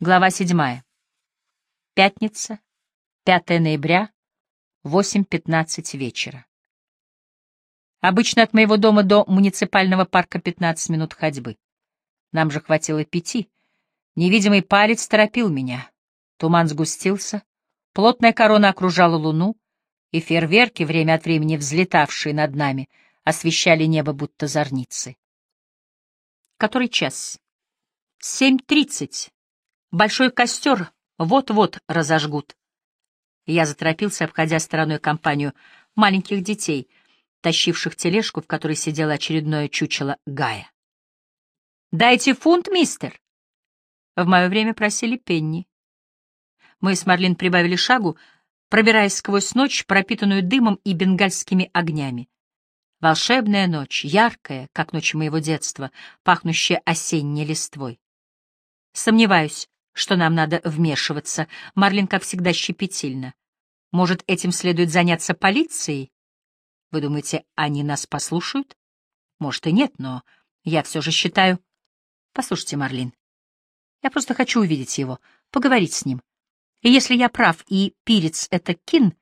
Глава 7. Пятница, 5 ноября, 8.15 вечера. Обычно от моего дома до муниципального парка 15 минут ходьбы. Нам же хватило пяти. Невидимый палец торопил меня. Туман сгустился, плотная корона окружала луну, и фейерверки, время от времени взлетавшие над нами, освещали небо будто зорницы. Который час? Семь тридцать. Большой костер вот-вот разожгут. Я заторопился, обходя стороной компанию маленьких детей, тащивших тележку, в которой сидело очередное чучело Гая. «Дайте фунт, мистер!» В мое время просили пенни. Мы с Марлин прибавили шагу, пробираясь сквозь ночь, пропитанную дымом и бенгальскими огнями. Волшебная ночь, яркая, как ночь моего детства, пахнущая осенней листвой. Сомневаюсь, что нам надо вмешиваться. Марлин, как всегда, щепетильно. Может, этим следует заняться полицией? Вы думаете, они нас послушают? Может и нет, но я все же считаю... Послушайте, Марлин, я просто хочу увидеть его, поговорить с ним. И если я прав, и Пирец — это Кин,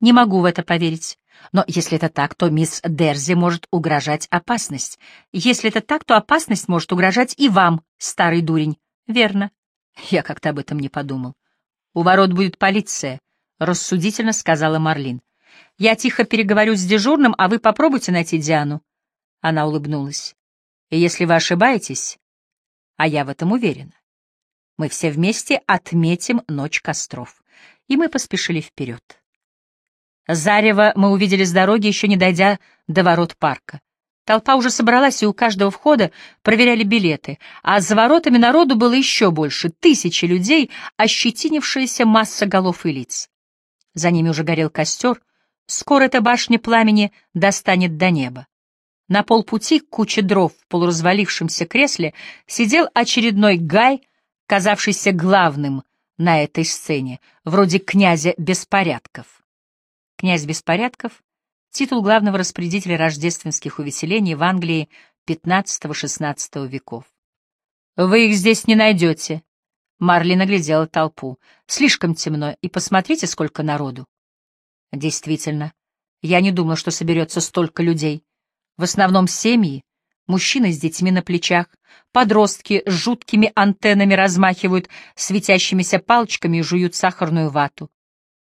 не могу в это поверить. Но если это так, то мисс Дерзи может угрожать опасность. Если это так, то опасность может угрожать и вам, старый дурень. Верно. Я как-то об этом не подумал. У ворот будет полиция, рассудительно сказала Марлин. Я тихо переговорю с дежурным, а вы попробуйте найти Диану. Она улыбнулась. И если вы ошибаетесь, а я в этом уверена, мы все вместе отметим ночь костров. И мы поспешили вперед. Зарево мы увидели с дороги, еще не дойдя до ворот парка. Толпа уже собралась, и у каждого входа проверяли билеты, а за воротами народу было еще больше, тысячи людей, ощетинившаяся масса голов и лиц. За ними уже горел костер, скоро эта башня пламени достанет до неба. На полпути к куче дров в полуразвалившемся кресле сидел очередной гай, казавшийся главным на этой сцене, вроде князя беспорядков. Князь беспорядков титул главного распорядителя рождественских увеселений в Англии XV-XVI веков. «Вы их здесь не найдете», — Марли наглядела толпу. «Слишком темно, и посмотрите, сколько народу». Действительно, я не думала, что соберется столько людей. В основном семьи, мужчины с детьми на плечах, подростки с жуткими антеннами размахивают светящимися палочками и жуют сахарную вату.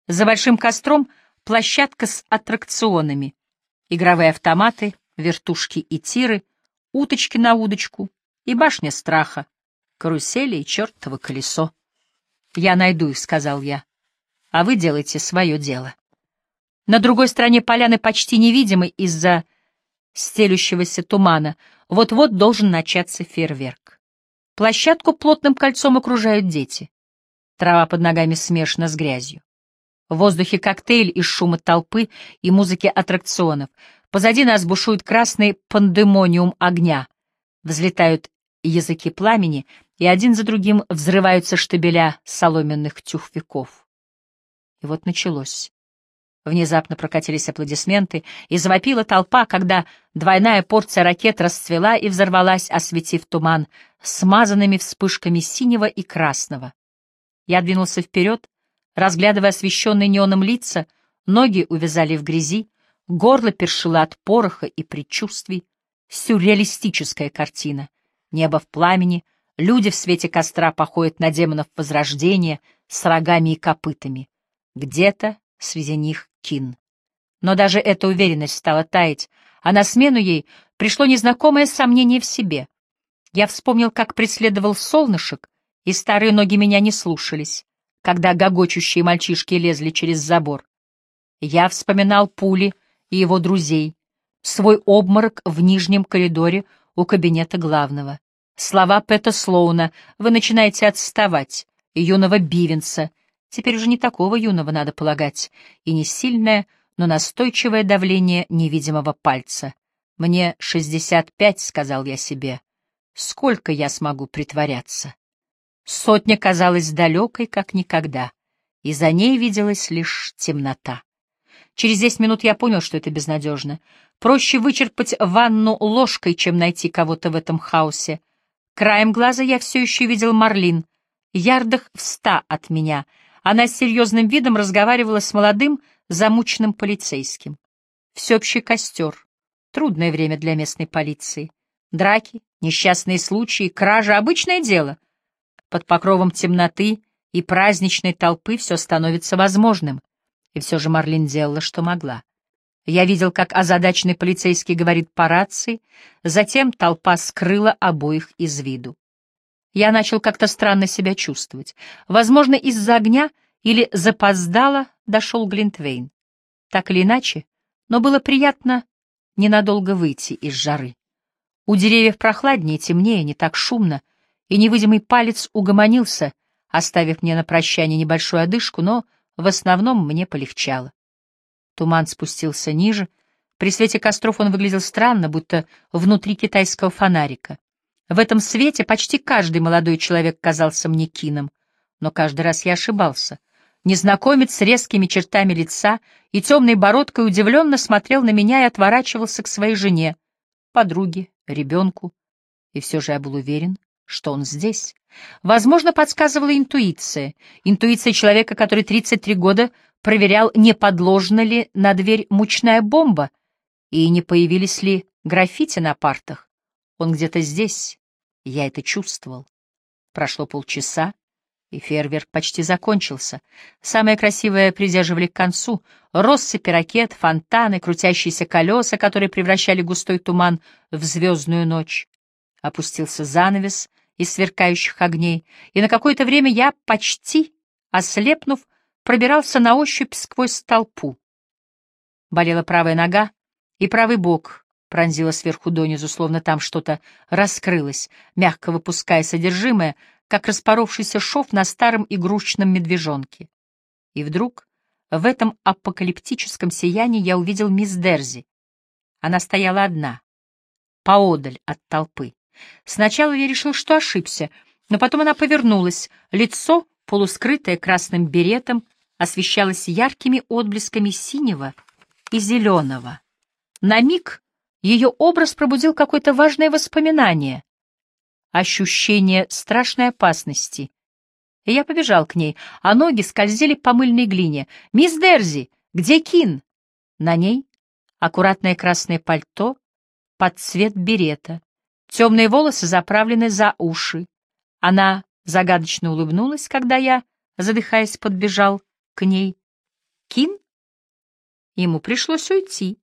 За большим костром — площадка с аттракционами, игровые автоматы, вертушки и тиры, уточки на удочку и башня страха, карусели и чертово колесо. «Я найду их», — сказал я, — «а вы делайте свое дело». На другой стороне поляны почти невидимы из-за стелющегося тумана. Вот-вот должен начаться фейерверк. Площадку плотным кольцом окружают дети. Трава под ногами смешана с грязью. В воздухе коктейль из шума толпы и музыки аттракционов. Позади нас бушует красный пандемониум огня. Взлетают языки пламени, и один за другим взрываются штабеля соломенных тюфяков. И вот началось. Внезапно прокатились аплодисменты, и завопила толпа, когда двойная порция ракет расцвела и взорвалась, осветив туман, смазанными вспышками синего и красного. Я двинулся вперед, Разглядывая освещенные неоном лица, ноги увязали в грязи, горло першило от пороха и предчувствий. Сюрреалистическая картина. Небо в пламени, люди в свете костра походят на демонов Возрождения с рогами и копытами. Где-то среди них Кин. Но даже эта уверенность стала таять, а на смену ей пришло незнакомое сомнение в себе. Я вспомнил, как преследовал солнышек, и старые ноги меня не слушались когда гогочущие мальчишки лезли через забор. Я вспоминал пули и его друзей, свой обморок в нижнем коридоре у кабинета главного. Слова Пэта Слоуна «Вы начинаете отставать», юного Бивенса, теперь уже не такого юного, надо полагать, и не сильное, но настойчивое давление невидимого пальца. «Мне шестьдесят пять», — сказал я себе. «Сколько я смогу притворяться?» Сотня казалась далекой, как никогда, и за ней виделась лишь темнота. Через десять минут я понял, что это безнадежно. Проще вычерпать ванну ложкой, чем найти кого-то в этом хаосе. Краем глаза я все еще видел Марлин, ярдах в ста от меня. Она с серьезным видом разговаривала с молодым, замученным полицейским. Всеобщий костер. Трудное время для местной полиции. Драки, несчастные случаи, кражи — обычное дело. Под покровом темноты и праздничной толпы все становится возможным. И все же Марлин делала, что могла. Я видел, как озадаченный полицейский говорит по рации, затем толпа скрыла обоих из виду. Я начал как-то странно себя чувствовать. Возможно, из-за огня или запоздало дошел Глинтвейн. Так или иначе, но было приятно ненадолго выйти из жары. У деревьев прохладнее, темнее, не так шумно, и невидимый палец угомонился, оставив мне на прощание небольшую одышку, но в основном мне полегчало. Туман спустился ниже. При свете костров он выглядел странно, будто внутри китайского фонарика. В этом свете почти каждый молодой человек казался мне кином, но каждый раз я ошибался. Незнакомец с резкими чертами лица и темной бородкой удивленно смотрел на меня и отворачивался к своей жене, подруге, ребенку. И все же я был уверен, что он здесь. Возможно, подсказывала интуиция. Интуиция человека, который 33 года проверял, не подложена ли на дверь мучная бомба и не появились ли граффити на партах. Он где-то здесь. Я это чувствовал. Прошло полчаса, и фейерверк почти закончился. Самое красивое придерживали к концу. Россыпи ракет, фонтаны, крутящиеся колеса, которые превращали густой туман в звездную ночь. Опустился занавес из сверкающих огней, и на какое-то время я, почти ослепнув, пробирался на ощупь сквозь толпу. Болела правая нога, и правый бок пронзила сверху донизу, словно там что-то раскрылось, мягко выпуская содержимое, как распоровшийся шов на старом игрушечном медвежонке. И вдруг в этом апокалиптическом сиянии я увидел мисс Дерзи. Она стояла одна, поодаль от толпы. Сначала я решил, что ошибся, но потом она повернулась, лицо, полускрытое красным беретом, освещалось яркими отблесками синего и зеленого. На миг ее образ пробудил какое-то важное воспоминание, ощущение страшной опасности. И я побежал к ней, а ноги скользили по мыльной глине. «Мисс Дерзи, где Кин?» На ней аккуратное красное пальто под цвет берета, темные волосы заправлены за уши. Она загадочно улыбнулась, когда я, задыхаясь, подбежал к ней. Кин? Ему пришлось уйти.